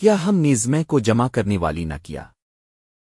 کیا ہم نیزمے کو جمع کرنے والی نہ کیا؟